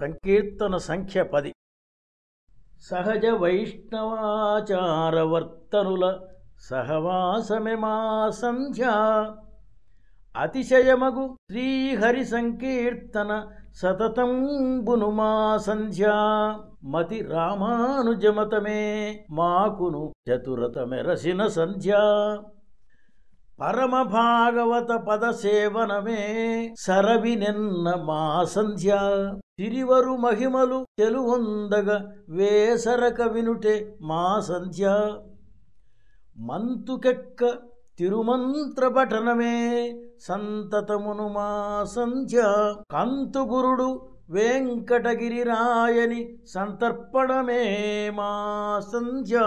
సంకీర్తన సంఖ్య పది. సహజ వైష్ణవాచారవర్తనుల సహవాసమే మా సంధ్య. అతిశయమగు శ్రీహరి సంకీర్తన సతతంబును మా సంధ్య. మతి రామానుజమతమే మాకును చతురతమెరసిన సంధ్య. పరమ భాగవత పద సేవనమే సరవి నిన్న మా సంధ్య. తిరివరు మహిమలు తెలువొందగ వేసరక వినుటే మా సంధ్య. మంతుకెక్క తిరుమంత్ర పఠనమే సంతతమును మా సంధ్య. కంతుగురుడు వెంకటగిరి రాయని సంతర్పణమే మా సంధ్య.